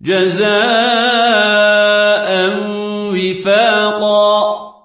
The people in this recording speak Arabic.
جزاء وفاقا.